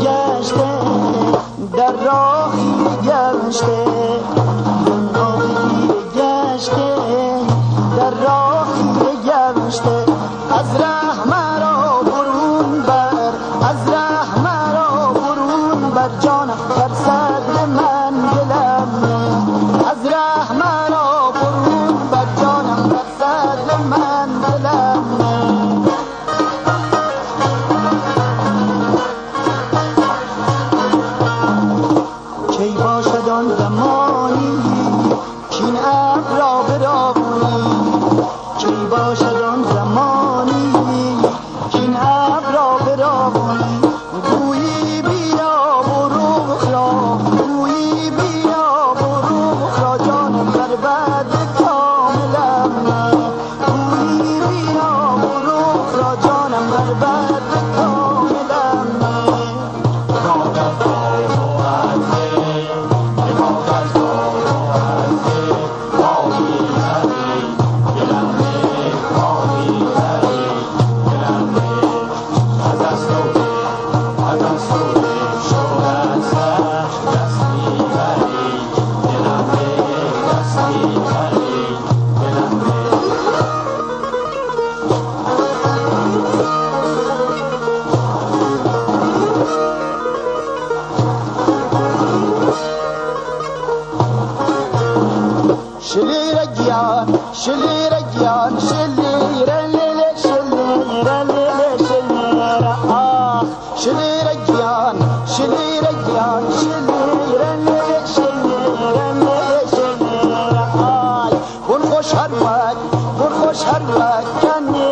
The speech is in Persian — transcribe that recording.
گشته در راهی گشته دنیایی گشته در راهی گشته. از راه مرا برون بر از راه مرا برون بر جان ভালোবাসা Şili regyan, şili regyan, şili regyan خوش هر لکنی